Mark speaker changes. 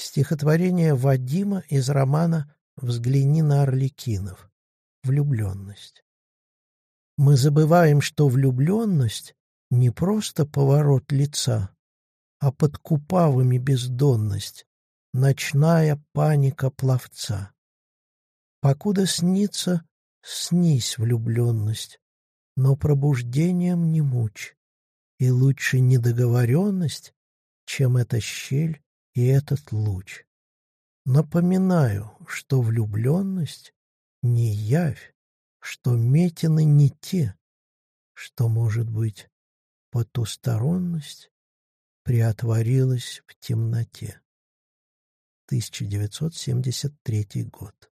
Speaker 1: Стихотворение Вадима из романа «Взгляни на Орликинов». Влюбленность. Мы забываем, что влюбленность — не просто поворот лица, а под купавами бездонность, ночная паника пловца. Покуда снится, снись влюбленность, но пробуждением не мучь, и лучше недоговоренность, чем эта щель и этот луч. Напоминаю, что влюбленность не явь, что метины не те, что, может быть, потусторонность приотворилась в темноте. 1973 год.